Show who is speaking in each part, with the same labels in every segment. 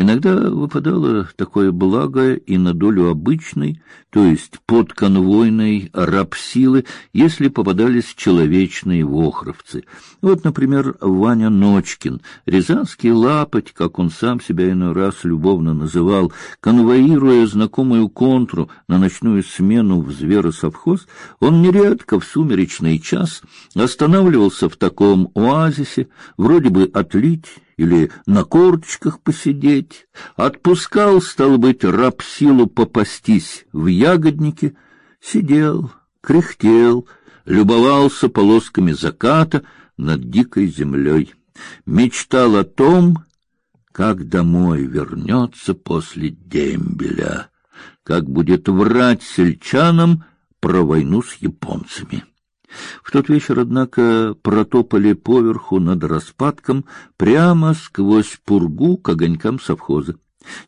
Speaker 1: Иногда выпадало такое благо и на долю обычной, то есть подконвойной рабсилы, если попадались человечные вохровцы. Вот, например, Ваня Ночкин, рязанский лапоть, как он сам себя иной раз любовно называл, конвоируя знакомую контру на ночную смену в зверосовхоз, он нередко в сумеречный час останавливался в таком оазисе, вроде бы отлить или на корточках посидеть, отпускал, стало быть, раб силу попастись в ягоднике, сидел, кряхтел, любовался полосками заката над дикой землей, мечтал о том, как домой вернется после дембеля, как будет врать сельчанам про войну с японцами. В тот вечер, однако, протопали поверху над распадком прямо сквозь пургу к огонькам совхоза.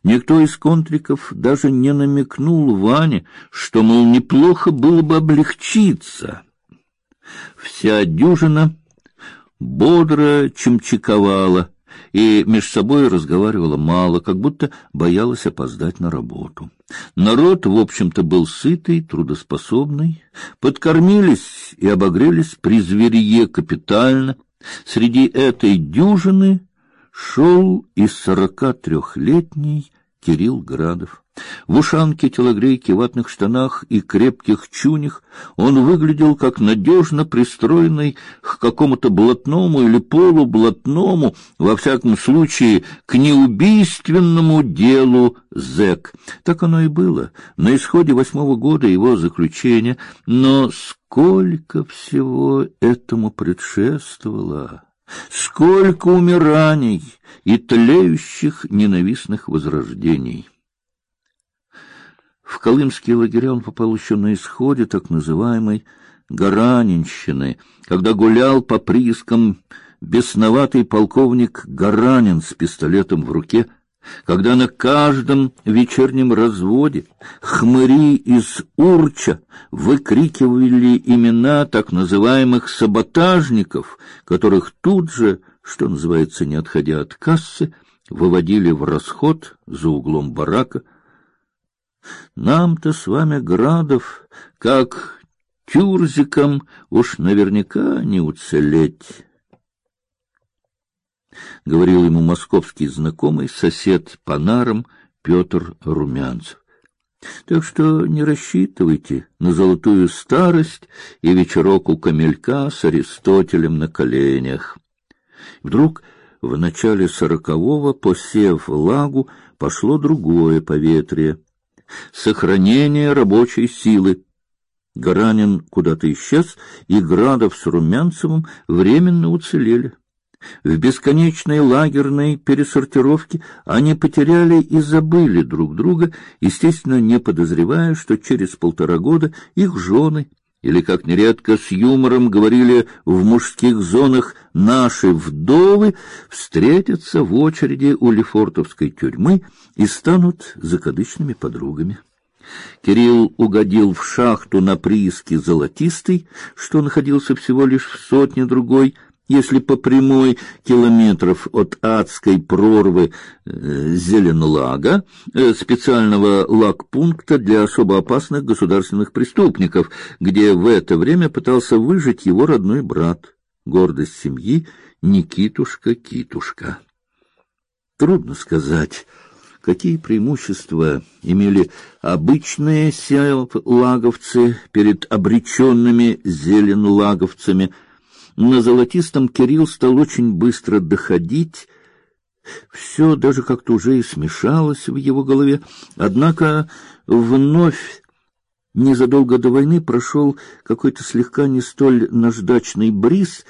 Speaker 1: Никто из контриков даже не намекнул Ване, что, мол, неплохо было бы облегчиться. Вся дюжина бодро чемчиковала и меж собой разговаривала мало, как будто боялась опоздать на работу. Народ, в общем-то, был сытый, трудоспособный, подкормились и обогрелись при зверье капитально. Среди этой дюжины шел и сорока трехлетний Кирилл Градов. В ушанке, телогрейке, ватных штанах и крепких чунях он выглядел как надежно пристроенный к какому-то блатному или полублатному, во всяком случае, к неубийственному делу зэк. Так оно и было. На исходе восьмого года его заключения, но сколько всего этому предшествовало! Сколько умираний и тлеющих ненавистных возрождений! В колымские лагеря он попал еще на исходе так называемой Гаранинщины, когда гулял по приискам бесноватый полковник Гаранин с пистолетом в руке, когда на каждом вечернем разводе хмыри из Урча выкрикивали имена так называемых саботажников, которых тут же, что называется, не отходя от кассы, выводили в расход за углом барака, нам-то с вами градов, как тюрзикам, уж наверняка не уцелеть. Говорил ему московский знакомый, сосед по нарам Петр Румянцев. Так что не рассчитывайте на золотую старость и вечерок у камелька с Аристотелем на коленях. Вдруг в начале сорокового, посев лагу, пошло другое поветрие сохранение рабочей силы. Гаранин куда-то исчез, и Градов с Румянцевым временно уцелели. В бесконечной лагерной пересортировке они потеряли и забыли друг друга, естественно, не подозревая, что через полтора года их жены или, как нередко с юмором говорили в мужских зонах, наши вдовы встретятся в очереди у Лефортовской тюрьмы и станут закадычными подругами. Кирилл угодил в шахту на прииске Золотистой, что находился всего лишь в сотне другой если по прямой километров от адской прорвы э, Зеленлага, э, специального лагпункта для особо опасных государственных преступников, где в это время пытался выжить его родной брат, гордость семьи Никитушка Китушка. Трудно сказать, какие преимущества имели обычные селаговцы перед обреченными зеленлаговцами – на золотистом Кирилл стал очень быстро доходить. Все даже как-то уже и смешалось в его голове. Однако вновь незадолго до войны прошел какой-то слегка не столь наждачный бриз,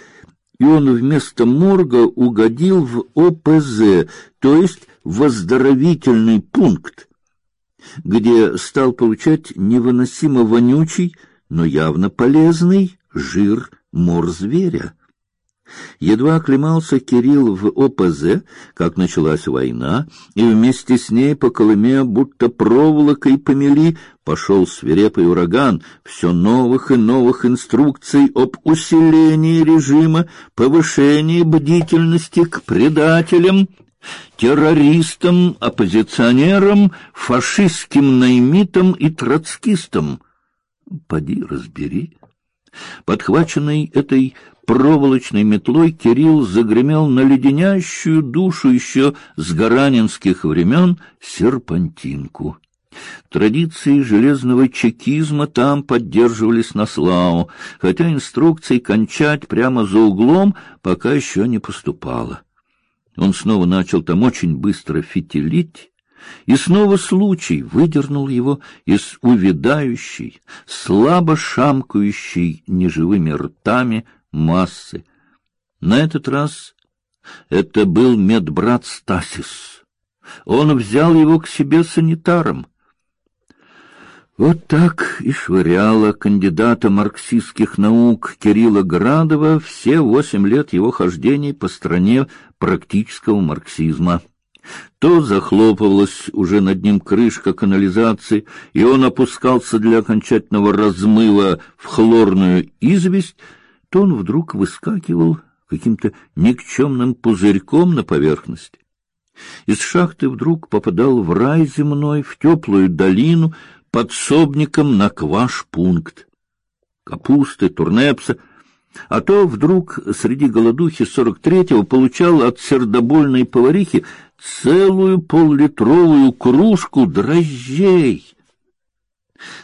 Speaker 1: и он вместо морга угодил в ОПЗ, то есть в оздоровительный пункт, где стал получать невыносимо вонючий, но явно полезный жир мор зверя. Едва оклемался Кирилл в ОПЗ, как началась война, и вместе с ней по Колыме будто проволокой помели, пошел свирепый ураган, все новых и новых инструкций об усилении режима, повышении бдительности к предателям, террористом, оппозиционером, фашистским наймитом и троцкистом. Поди разбери. Подхваченный этой проволочной метлой Кирилл загремел на леденящую душу еще с гаранинских времен серпантинку. Традиции железного чекизма там поддерживались на славу, хотя инструкций кончать прямо за углом пока еще не поступало. Он снова начал там очень быстро фитилить, и снова случай выдернул его из увядающей, слабо шамкающей неживыми ртами массы. На этот раз это был медбрат Стасис. Он взял его к себе санитаром. Вот так и швыряла кандидата марксистских наук Кирилла Градова все восемь лет его хождений по стране практического марксизма. То захлопывалась уже над ним крышка канализации, и он опускался для окончательного размыва в хлорную известь, то он вдруг выскакивал каким-то никчемным пузырьком на поверхность. Из шахты вдруг попадал в рай земной, в теплую долину, подсобником на кваш-пункт. Капусты, турнепса, а то вдруг среди голодухи сорок третьего получал от сердобольной поварихи целую поллитровую кружку дрожжей.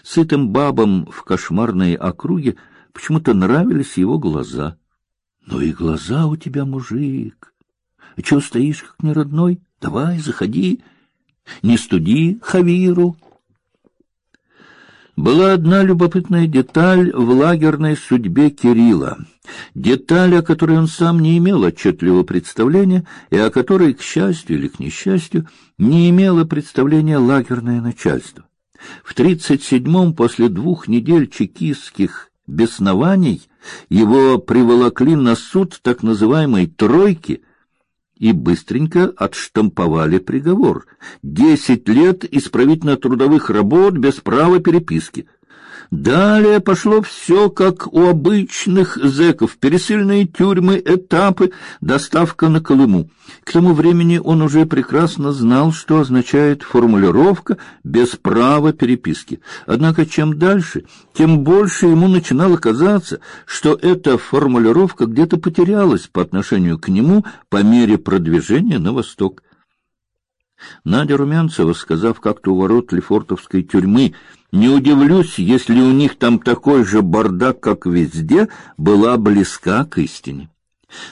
Speaker 1: Сытым бабам в кошмарной округе почему-то нравились его глаза. Ну и глаза у тебя, мужик. Чего стоишь, как неродной? Давай, заходи. Не студи Хавиру. Была одна любопытная деталь в лагерной судьбе Кирилла, деталь, о которой он сам не имел отчетливого представления и о которой, к счастью или к несчастью, не имело представления лагерное начальство. В тридцать седьмом, после двух недель чекистских беснований, его приволокли на суд так называемой «тройки», и быстренько отштамповали приговор. Десять лет исправительно-трудовых работ без права переписки. Далее пошло все как у обычных зэков: пересыльные тюрьмы, этапы, доставка на Колыму. К тому времени он уже прекрасно знал, что означает формулировка без права переписки. Однако чем дальше, тем больше ему начинало казаться, что эта формулировка где-то потерялась по отношению к нему по мере продвижения на восток. Надя Румянцева, сказав как-то у ворот Лефортовской тюрьмы, не удивлюсь, если у них там такой же бардак, как везде, была близка к истине.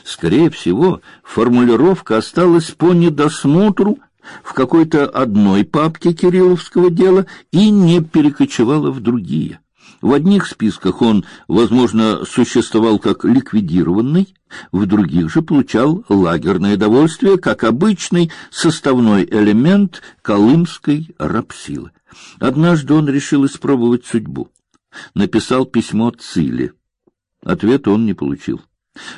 Speaker 1: Скорее всего, формулировка осталась по недосмотру в какой-то одной папке Кирилловского дела и не перекочевала в другие. В одних списках он, возможно, существовал как ликвидированный, в других же получал лагерное довольствие как обычный составной элемент колымской рабсилы. Однажды он решил испробовать судьбу. Написал письмо Циле. Ответ он не получил.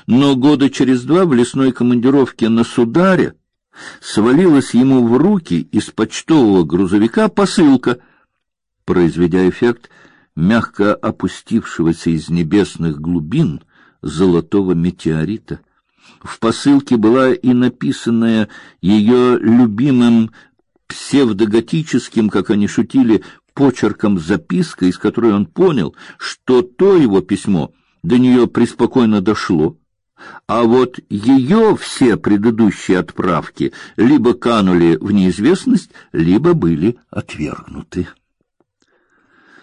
Speaker 1: Но года через два в лесной командировке на Сударе свалилась ему в руки из почтового грузовика посылка, произведя эффект мягко опустившегося из небесных глубин золотого метеорита. В посылке была и написанная ее любимым псевдоготическим, как они шутили, почерком записка, из которой он понял, что то его письмо до нее преспокойно дошло, а вот ее все предыдущие отправки либо канули в неизвестность, либо были отвергнуты.